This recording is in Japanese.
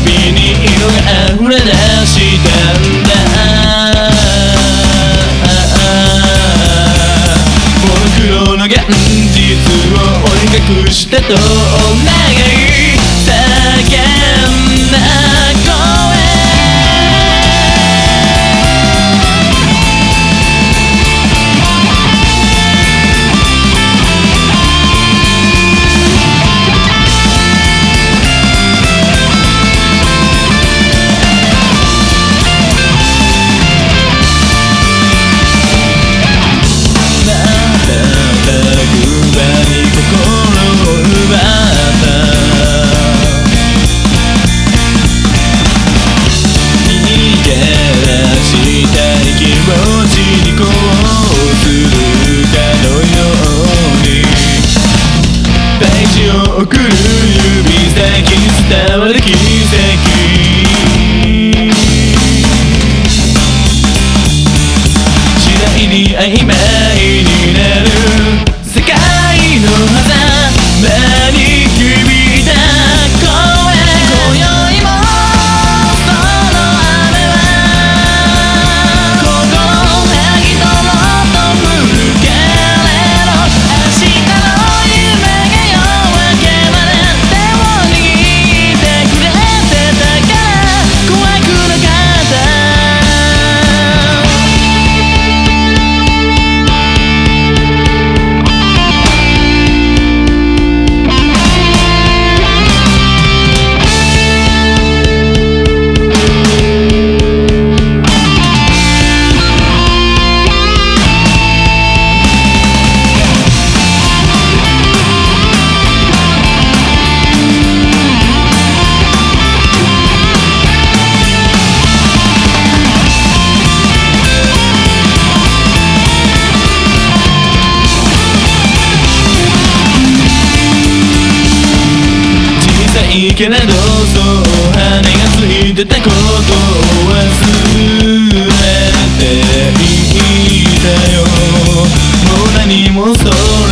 びが溢れ出したんだ。このの現実を追い隠したとなる 先伝わる奇 いけれどそう羽がついてたことを忘れていたよもう何もそう